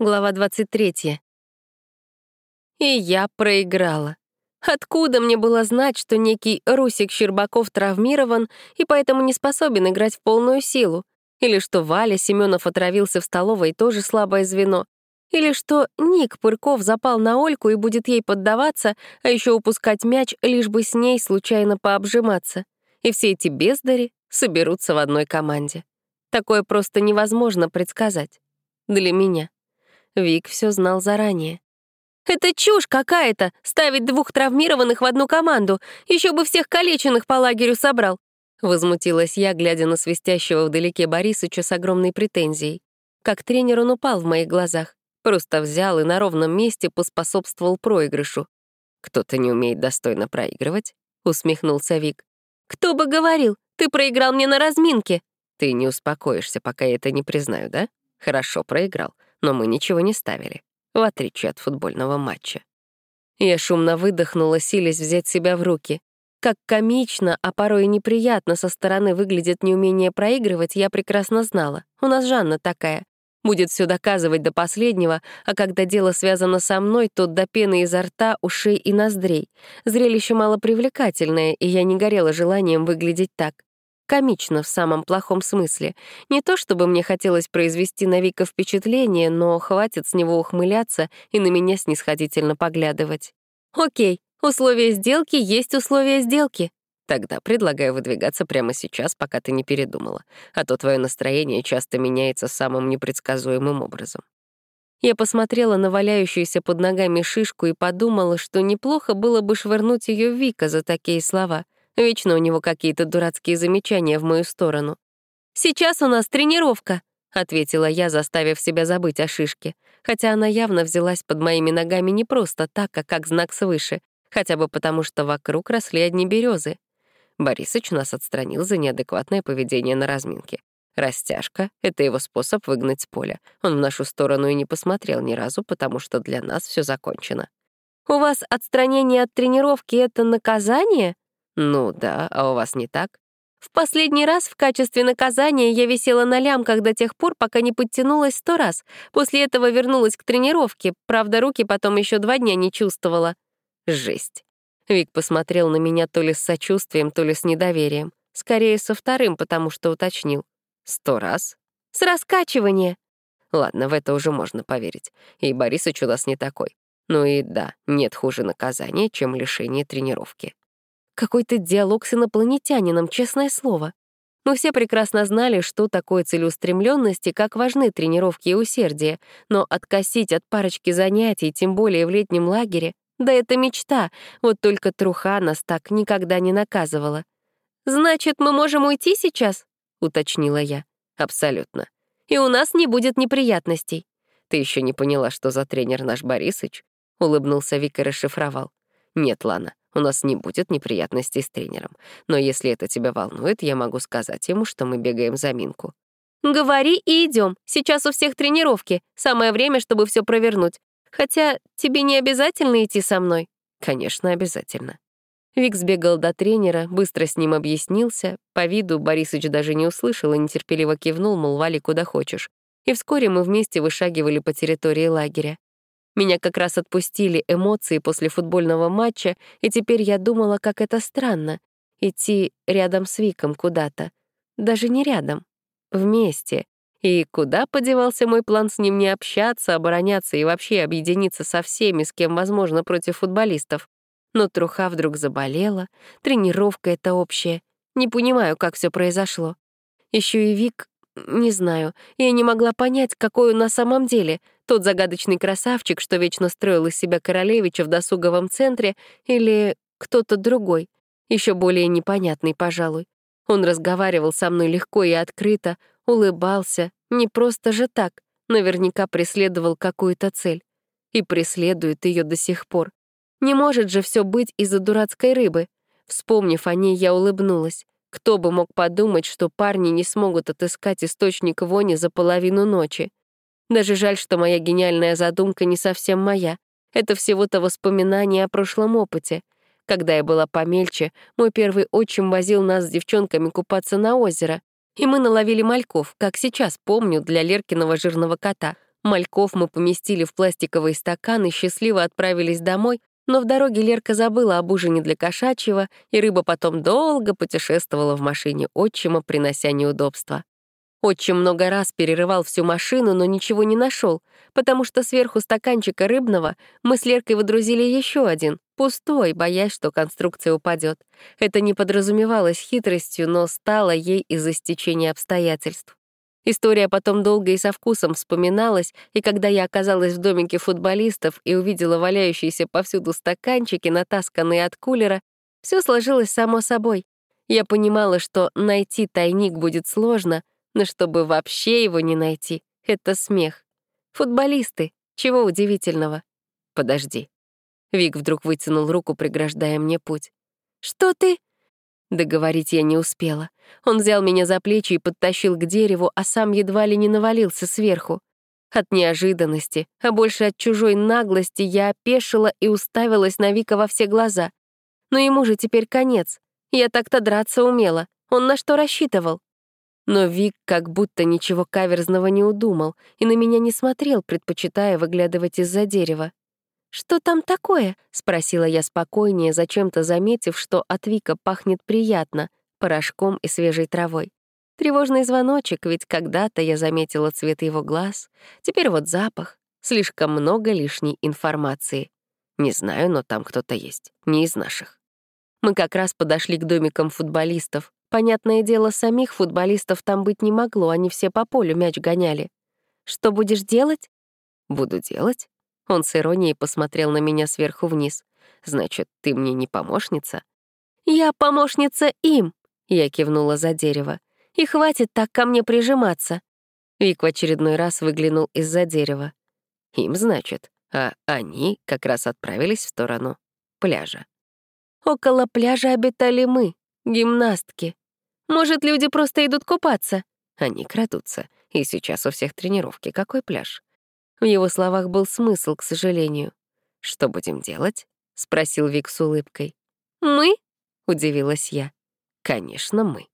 Глава 23. И я проиграла. Откуда мне было знать, что некий Русик Щербаков травмирован и поэтому не способен играть в полную силу? Или что Валя Семенов отравился в столовой тоже слабое звено? Или что Ник Пырков запал на Ольку и будет ей поддаваться, а еще упускать мяч, лишь бы с ней случайно пообжиматься? И все эти бездари соберутся в одной команде. Такое просто невозможно предсказать. Для меня. Вик все знал заранее. «Это чушь какая-то — ставить двух травмированных в одну команду. Еще бы всех калеченных по лагерю собрал». Возмутилась я, глядя на свистящего вдалеке Борисыча с огромной претензией. Как тренер он упал в моих глазах. Просто взял и на ровном месте поспособствовал проигрышу. «Кто-то не умеет достойно проигрывать», — усмехнулся Вик. «Кто бы говорил, ты проиграл мне на разминке». «Ты не успокоишься, пока я это не признаю, да? Хорошо проиграл но мы ничего не ставили, в отличие от футбольного матча. Я шумно выдохнула, силясь взять себя в руки. Как комично, а порой и неприятно со стороны выглядит неумение проигрывать, я прекрасно знала. У нас Жанна такая. Будет все доказывать до последнего, а когда дело связано со мной, то до пены изо рта, ушей и ноздрей. Зрелище малопривлекательное, и я не горела желанием выглядеть так. Комично в самом плохом смысле. Не то чтобы мне хотелось произвести на Вика впечатление, но хватит с него ухмыляться и на меня снисходительно поглядывать. «Окей, условия сделки есть условия сделки», Тогда предлагаю выдвигаться прямо сейчас, пока ты не передумала, а то твое настроение часто меняется самым непредсказуемым образом. Я посмотрела на валяющуюся под ногами шишку и подумала, что неплохо было бы швырнуть ее Вика за такие слова — Вечно у него какие-то дурацкие замечания в мою сторону. «Сейчас у нас тренировка», — ответила я, заставив себя забыть о шишке, хотя она явно взялась под моими ногами не просто так, а как знак свыше, хотя бы потому, что вокруг росли одни березы. Борисыч нас отстранил за неадекватное поведение на разминке. Растяжка — это его способ выгнать с поля. Он в нашу сторону и не посмотрел ни разу, потому что для нас все закончено. «У вас отстранение от тренировки — это наказание?» «Ну да, а у вас не так?» В последний раз в качестве наказания я висела на лямках до тех пор, пока не подтянулась сто раз. После этого вернулась к тренировке, правда, руки потом еще два дня не чувствовала. Жесть. Вик посмотрел на меня то ли с сочувствием, то ли с недоверием. Скорее, со вторым, потому что уточнил. Сто раз? С раскачивания. Ладно, в это уже можно поверить. И Борисыч у нас не такой. Ну и да, нет хуже наказания, чем лишение тренировки. Какой-то диалог с инопланетянином, честное слово. Мы все прекрасно знали, что такое целеустремленность и как важны тренировки и усердие, но откосить от парочки занятий, тем более в летнем лагере, да это мечта, вот только труха нас так никогда не наказывала. «Значит, мы можем уйти сейчас?» — уточнила я. «Абсолютно. И у нас не будет неприятностей». «Ты еще не поняла, что за тренер наш Борисыч?» — улыбнулся Вика и расшифровал. «Нет, Лана, у нас не будет неприятностей с тренером. Но если это тебя волнует, я могу сказать ему, что мы бегаем заминку. «Говори и идем. Сейчас у всех тренировки. Самое время, чтобы все провернуть. Хотя тебе не обязательно идти со мной?» «Конечно, обязательно». Вик сбегал до тренера, быстро с ним объяснился. По виду Борисыч даже не услышал и нетерпеливо кивнул, мол, вали куда хочешь. И вскоре мы вместе вышагивали по территории лагеря. Меня как раз отпустили эмоции после футбольного матча, и теперь я думала, как это странно — идти рядом с Виком куда-то. Даже не рядом, вместе. И куда подевался мой план с ним не общаться, обороняться и вообще объединиться со всеми, с кем возможно, против футболистов? Но труха вдруг заболела, тренировка это общая. Не понимаю, как все произошло. Еще и Вик не знаю, я не могла понять, какой он на самом деле. Тот загадочный красавчик, что вечно строил из себя королевича в досуговом центре, или кто-то другой, еще более непонятный, пожалуй. Он разговаривал со мной легко и открыто, улыбался, не просто же так, наверняка преследовал какую-то цель. И преследует ее до сих пор. Не может же все быть из-за дурацкой рыбы. Вспомнив о ней, я улыбнулась. Кто бы мог подумать, что парни не смогут отыскать источник вони за половину ночи. Даже жаль, что моя гениальная задумка не совсем моя. Это всего-то воспоминание о прошлом опыте. Когда я была помельче, мой первый отчим возил нас с девчонками купаться на озеро, и мы наловили мальков, как сейчас помню, для Леркиного жирного кота. Мальков мы поместили в пластиковый стакан и счастливо отправились домой, но в дороге Лерка забыла об ужине для кошачьего, и рыба потом долго путешествовала в машине отчима, принося неудобства. Отчим много раз перерывал всю машину, но ничего не нашел, потому что сверху стаканчика рыбного мы с Леркой выдрузили еще один, пустой, боясь, что конструкция упадет. Это не подразумевалось хитростью, но стало ей из-за стечения обстоятельств. История потом долго и со вкусом вспоминалась, и когда я оказалась в домике футболистов и увидела валяющиеся повсюду стаканчики, натасканные от кулера, все сложилось само собой. Я понимала, что найти тайник будет сложно — но чтобы вообще его не найти, это смех. Футболисты, чего удивительного? Подожди. Вик вдруг вытянул руку, преграждая мне путь. «Что ты?» Договорить я не успела. Он взял меня за плечи и подтащил к дереву, а сам едва ли не навалился сверху. От неожиданности, а больше от чужой наглости, я опешила и уставилась на Вика во все глаза. Но ему же теперь конец. Я так-то драться умела. Он на что рассчитывал? Но Вик как будто ничего каверзного не удумал и на меня не смотрел, предпочитая выглядывать из-за дерева. «Что там такое?» — спросила я спокойнее, зачем-то заметив, что от Вика пахнет приятно, порошком и свежей травой. Тревожный звоночек, ведь когда-то я заметила цвет его глаз, теперь вот запах. Слишком много лишней информации. Не знаю, но там кто-то есть, не из наших. Мы как раз подошли к домикам футболистов, Понятное дело, самих футболистов там быть не могло, они все по полю мяч гоняли. «Что будешь делать?» «Буду делать?» Он с иронией посмотрел на меня сверху вниз. «Значит, ты мне не помощница?» «Я помощница им!» Я кивнула за дерево. «И хватит так ко мне прижиматься!» Вик в очередной раз выглянул из-за дерева. «Им, значит, а они как раз отправились в сторону пляжа». «Около пляжа обитали мы, гимнастки. Может, люди просто идут купаться? Они крадутся. И сейчас у всех тренировки. Какой пляж? В его словах был смысл, к сожалению. «Что будем делать?» — спросил Вик с улыбкой. «Мы?» — удивилась я. «Конечно, мы».